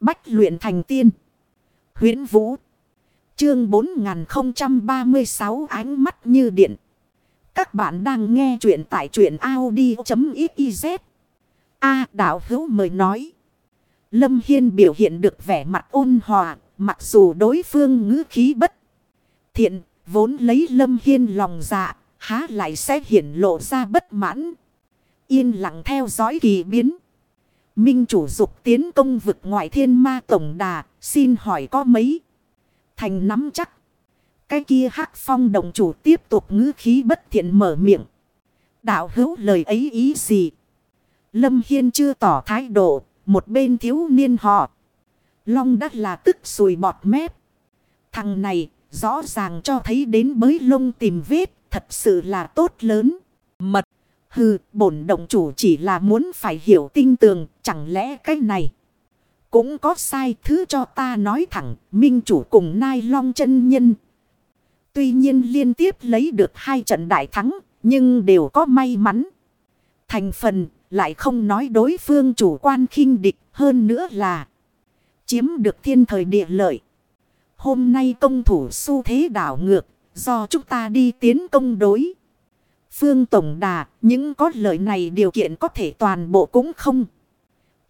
Bách luyện thành tiên. huyễn Vũ. Chương 4036 ánh mắt như điện. Các bạn đang nghe truyện tại truyện Audi.xyz. A đạo hữu mời nói. Lâm Hiên biểu hiện được vẻ mặt ôn hòa. Mặc dù đối phương ngữ khí bất thiện. Vốn lấy Lâm Hiên lòng dạ. Há lại sẽ hiển lộ ra bất mãn. Yên lặng theo dõi kỳ biến. Minh chủ dục tiến công vực ngoại thiên ma tổng đà. Xin hỏi có mấy. Thành nắm chắc. Cái kia hắc phong đồng chủ tiếp tục ngữ khí bất thiện mở miệng. Đạo hữu lời ấy ý gì? Lâm Hiên chưa tỏ thái độ. Một bên thiếu niên họ. Long đắt là tức sùi bọt mép. Thằng này, rõ ràng cho thấy đến bới lông tìm vết. Thật sự là tốt lớn. Mật. Hừ, bổn động chủ chỉ là muốn phải hiểu tinh tường, chẳng lẽ cái này cũng có sai thứ cho ta nói thẳng, minh chủ cùng nai long chân nhân. Tuy nhiên liên tiếp lấy được hai trận đại thắng, nhưng đều có may mắn. Thành phần lại không nói đối phương chủ quan khinh địch hơn nữa là chiếm được thiên thời địa lợi. Hôm nay công thủ xu thế đảo ngược, do chúng ta đi tiến công đối. Phương Tổng Đà, những có lợi này điều kiện có thể toàn bộ cũng không.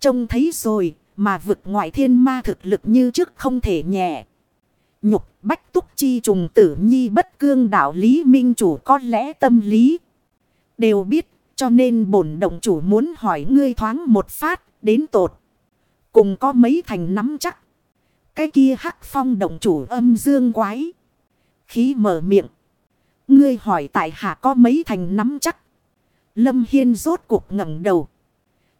Trông thấy rồi, mà vực ngoại thiên ma thực lực như trước không thể nhẹ. Nhục bách túc chi trùng tử nhi bất cương đạo lý minh chủ có lẽ tâm lý. Đều biết, cho nên bổn động chủ muốn hỏi ngươi thoáng một phát, đến tột. Cùng có mấy thành nắm chắc. Cái kia hắc phong động chủ âm dương quái. Khí mở miệng. Ngươi hỏi tại hạ có mấy thành nắm chắc. Lâm Hiên rốt cuộc ngẩng đầu.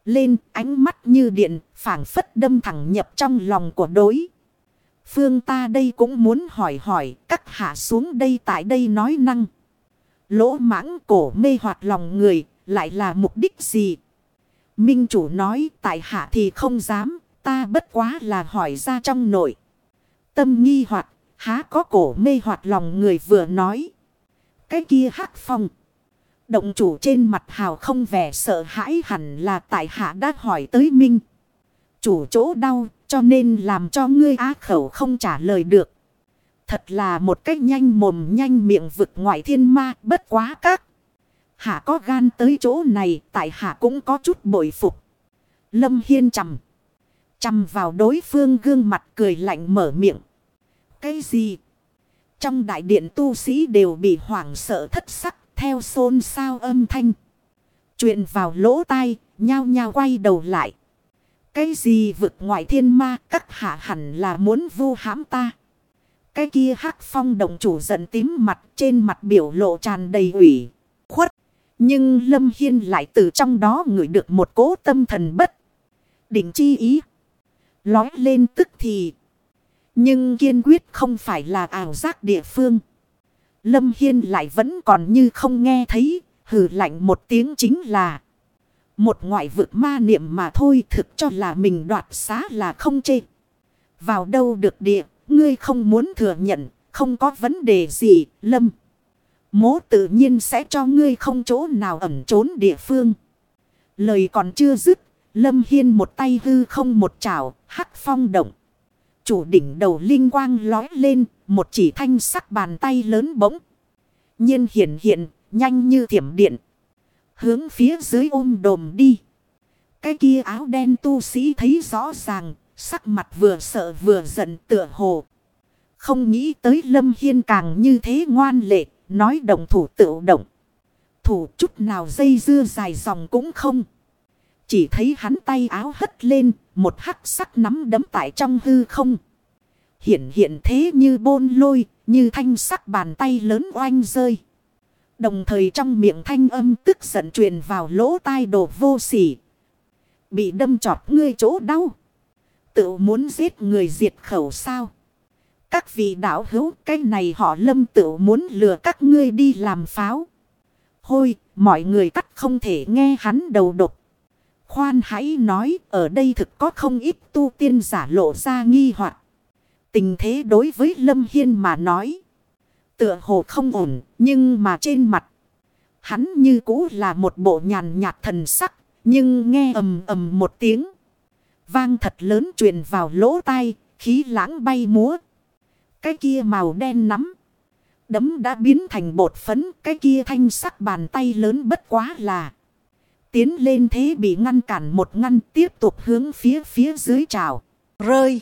Lên, ánh mắt như điện, phảng phất đâm thẳng nhập trong lòng của đối. Phương ta đây cũng muốn hỏi hỏi, các hạ xuống đây tại đây nói năng. Lỗ mãng cổ mê hoạt lòng người, lại là mục đích gì? Minh chủ nói, tại hạ thì không dám, ta bất quá là hỏi ra trong nội. Tâm nghi hoặc, há có cổ mê hoạt lòng người vừa nói. Cái kia hắc phong. Động chủ trên mặt hào không vẻ sợ hãi hẳn là tại hạ đã hỏi tới Minh. Chủ chỗ đau, cho nên làm cho ngươi á khẩu không trả lời được. Thật là một cách nhanh mồm nhanh miệng vực ngoại thiên ma, bất quá các. Hạ có gan tới chỗ này, tại hạ cũng có chút bội phục. Lâm Hiên chầm. Chầm vào đối phương gương mặt cười lạnh mở miệng. Cái gì? Trong đại điện tu sĩ đều bị hoảng sợ thất sắc theo xôn xao âm thanh. Chuyện vào lỗ tai, nhao nhao quay đầu lại. Cái gì vực ngoại thiên ma các hạ hẳn là muốn vu hãm ta. Cái kia hắc phong đồng chủ giận tím mặt trên mặt biểu lộ tràn đầy ủy, khuất. Nhưng Lâm Hiên lại từ trong đó ngửi được một cố tâm thần bất. đỉnh chi ý. Lói lên tức thì. Nhưng kiên quyết không phải là ảo giác địa phương. Lâm Hiên lại vẫn còn như không nghe thấy. Hừ lạnh một tiếng chính là. Một ngoại vực ma niệm mà thôi thực cho là mình đoạt xá là không chê. Vào đâu được địa, ngươi không muốn thừa nhận, không có vấn đề gì, Lâm. Mố tự nhiên sẽ cho ngươi không chỗ nào ẩn trốn địa phương. Lời còn chưa dứt, Lâm Hiên một tay hư không một chảo, hắc phong động chủ đỉnh đầu linh quang lói lên, một chỉ thanh sắc bàn tay lớn bỗng. nhiên hiện hiện, nhanh như thiểm điện. Hướng phía dưới ôm đồm đi. Cái kia áo đen tu sĩ thấy rõ ràng, sắc mặt vừa sợ vừa giận tựa hồ. Không nghĩ tới Lâm Hiên càng như thế ngoan lệ, nói động thủ tự động. Thủ chút nào dây dưa dài dòng cũng không. Chỉ thấy hắn tay áo hất lên, một hắc sắc nắm đấm tại trong hư không. Hiện hiện thế như bôn lôi, như thanh sắc bàn tay lớn oanh rơi. Đồng thời trong miệng thanh âm tức giận truyền vào lỗ tai đồ vô sỉ. Bị đâm chọt ngươi chỗ đau. Tự muốn giết người diệt khẩu sao. Các vị đạo hữu cái này họ lâm tự muốn lừa các ngươi đi làm pháo. Hôi, mọi người cắt không thể nghe hắn đầu độc. Khoan hãy nói, ở đây thực có không ít tu tiên giả lộ ra nghi hoặc Tình thế đối với Lâm Hiên mà nói. Tựa hồ không ổn, nhưng mà trên mặt. Hắn như cũ là một bộ nhàn nhạt thần sắc, nhưng nghe ầm ầm một tiếng. Vang thật lớn truyền vào lỗ tai, khí lãng bay múa. Cái kia màu đen nắm. Đấm đã biến thành bột phấn, cái kia thanh sắc bàn tay lớn bất quá là. Tiến lên thế bị ngăn cản một ngăn tiếp tục hướng phía phía dưới trào. Rơi.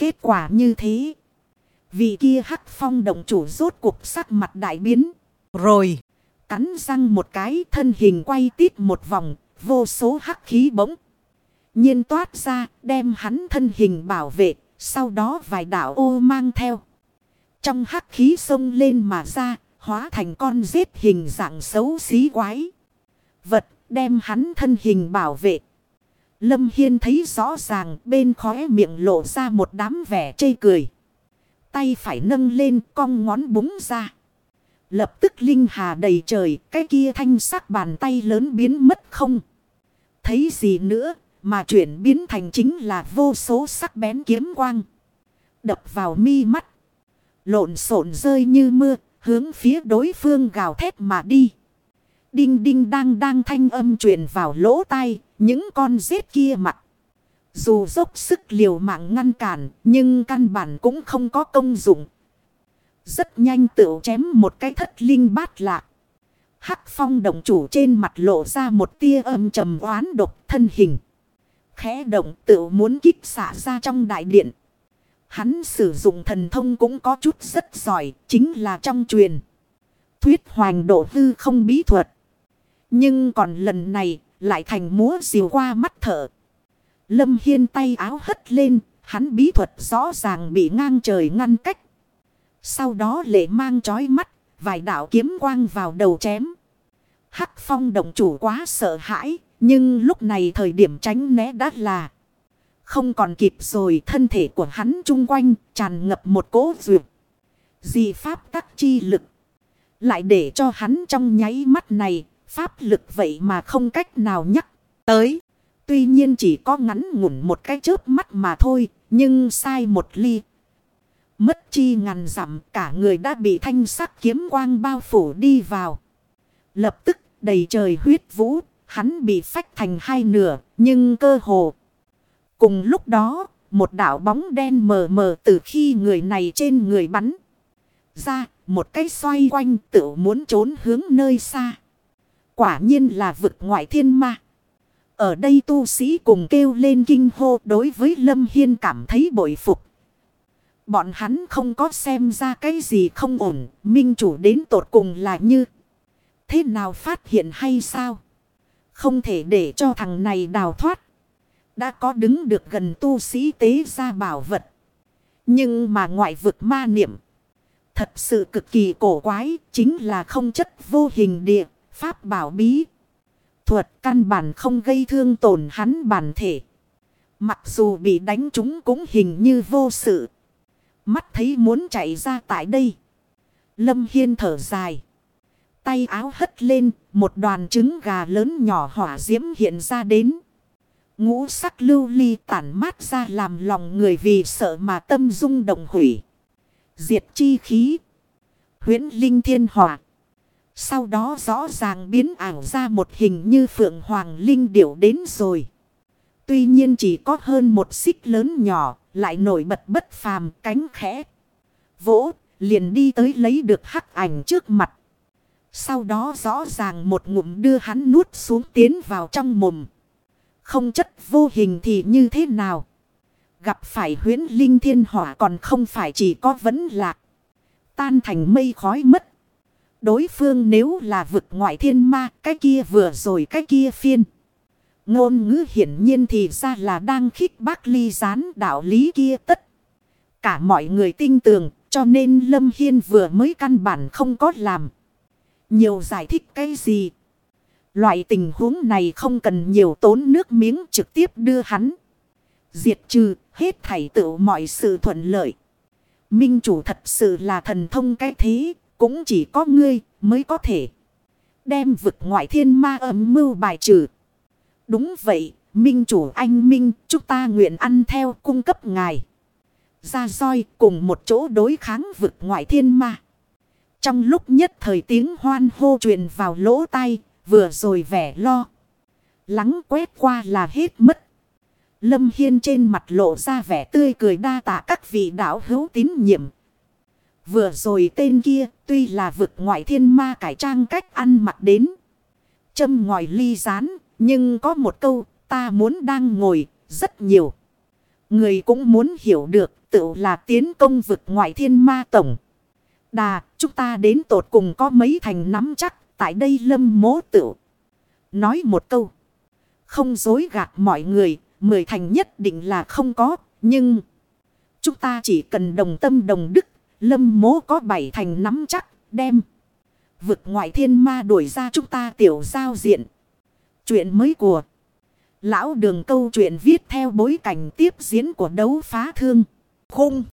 Kết quả như thế. Vì kia hắc phong động chủ rốt cuộc sắc mặt đại biến. Rồi. Cắn răng một cái thân hình quay tít một vòng. Vô số hắc khí bỗng. nhiên toát ra đem hắn thân hình bảo vệ. Sau đó vài đảo ô mang theo. Trong hắc khí sông lên mà ra. Hóa thành con giết hình dạng xấu xí quái. Vật đem hắn thân hình bảo vệ. Lâm Hiên thấy rõ ràng bên khóe miệng lộ ra một đám vẻ chê cười. Tay phải nâng lên cong ngón búng ra. Lập tức linh hà đầy trời, cái kia thanh sắc bàn tay lớn biến mất không. Thấy gì nữa, mà chuyển biến thành chính là vô số sắc bén kiếm quang. Đập vào mi mắt. Lộn xộn rơi như mưa, hướng phía đối phương gào thét mà đi. Đinh đinh đang đang thanh âm truyền vào lỗ tai, những con rết kia mặt. Dù dốc sức liều mạng ngăn cản, nhưng căn bản cũng không có công dụng. Rất nhanh tự chém một cái thất linh bát lạc. Hắc phong động chủ trên mặt lộ ra một tia âm trầm oán độc thân hình. Khẽ động tự muốn kích xả ra trong đại điện. Hắn sử dụng thần thông cũng có chút rất giỏi, chính là trong truyền. Thuyết hoành độ hư không bí thuật. Nhưng còn lần này lại thành múa diều qua mắt thở. Lâm Hiên tay áo hất lên, hắn bí thuật rõ ràng bị ngang trời ngăn cách. Sau đó lệ mang chói mắt, vài đạo kiếm quang vào đầu chém. Hắc phong động chủ quá sợ hãi, nhưng lúc này thời điểm tránh né đã là không còn kịp rồi thân thể của hắn chung quanh tràn ngập một cố duyệt. Dị pháp tắc chi lực. Lại để cho hắn trong nháy mắt này Pháp lực vậy mà không cách nào nhắc tới. Tuy nhiên chỉ có ngắn ngủn một cái chớp mắt mà thôi. Nhưng sai một ly. Mất chi ngàn dặm, cả người đã bị thanh sắc kiếm quang bao phủ đi vào. Lập tức, đầy trời huyết vũ. Hắn bị phách thành hai nửa. Nhưng cơ hồ. Cùng lúc đó. Một đảo bóng đen mờ mờ từ khi người này trên người bắn. Ra, một cái xoay quanh tự muốn trốn hướng nơi xa. Quả nhiên là vực ngoại thiên ma. Ở đây tu sĩ cùng kêu lên kinh hô đối với Lâm Hiên cảm thấy bội phục. Bọn hắn không có xem ra cái gì không ổn. Minh chủ đến tột cùng là như. Thế nào phát hiện hay sao? Không thể để cho thằng này đào thoát. Đã có đứng được gần tu sĩ tế ra bảo vật. Nhưng mà ngoại vực ma niệm. Thật sự cực kỳ cổ quái. Chính là không chất vô hình địa. Pháp bảo bí. Thuật căn bản không gây thương tổn hắn bản thể. Mặc dù bị đánh chúng cũng hình như vô sự. Mắt thấy muốn chạy ra tại đây. Lâm Hiên thở dài. Tay áo hất lên, một đoàn trứng gà lớn nhỏ hỏa diễm hiện ra đến. Ngũ sắc lưu ly tản mát ra làm lòng người vì sợ mà tâm dung động hủy. Diệt chi khí. huyễn linh thiên hỏa. Sau đó rõ ràng biến ảo ra một hình như phượng hoàng linh điểu đến rồi. Tuy nhiên chỉ có hơn một xích lớn nhỏ, lại nổi bật bất phàm cánh khẽ. Vỗ, liền đi tới lấy được hắc ảnh trước mặt. Sau đó rõ ràng một ngụm đưa hắn nuốt xuống tiến vào trong mồm. Không chất vô hình thì như thế nào? Gặp phải huyến linh thiên hỏa còn không phải chỉ có vấn lạc. Tan thành mây khói mất. Đối phương nếu là vực ngoại thiên ma, cái kia vừa rồi cái kia phiên. Ngôn ngữ hiển nhiên thì ra là đang khích bác ly gián đạo lý kia tất. Cả mọi người tin tưởng, cho nên Lâm Hiên vừa mới căn bản không có làm. Nhiều giải thích cái gì. Loại tình huống này không cần nhiều tốn nước miếng trực tiếp đưa hắn. Diệt trừ, hết thảy tự mọi sự thuận lợi. Minh chủ thật sự là thần thông cái thế, cũng chỉ có ngươi mới có thể đem vực ngoại thiên ma âm mưu bài trừ. Đúng vậy, minh chủ anh minh, chúng ta nguyện ăn theo cung cấp ngài. Ra roi cùng một chỗ đối kháng vực ngoại thiên ma. Trong lúc nhất thời tiếng hoan hô truyền vào lỗ tai, vừa rồi vẻ lo. Lắng quét qua là hết mất. Lâm Hiên trên mặt lộ ra vẻ tươi cười đa tạ các vị đạo hữu tín nhiệm. Vừa rồi tên kia tuy là vực ngoại thiên ma cải trang cách ăn mặc đến. Châm ngòi ly rán, nhưng có một câu ta muốn đang ngồi rất nhiều. Người cũng muốn hiểu được tự là tiến công vực ngoại thiên ma tổng. Đà, chúng ta đến tột cùng có mấy thành nắm chắc, tại đây lâm mố tự. Nói một câu. Không dối gạt mọi người, mười thành nhất định là không có, nhưng... Chúng ta chỉ cần đồng tâm đồng đức, lâm mố có bảy thành nắm chắc, đem. Vực ngoại thiên ma đuổi ra chúng ta tiểu giao diện. Chuyện mới của Lão đường câu chuyện viết theo bối cảnh tiếp diễn của đấu phá thương. Khung.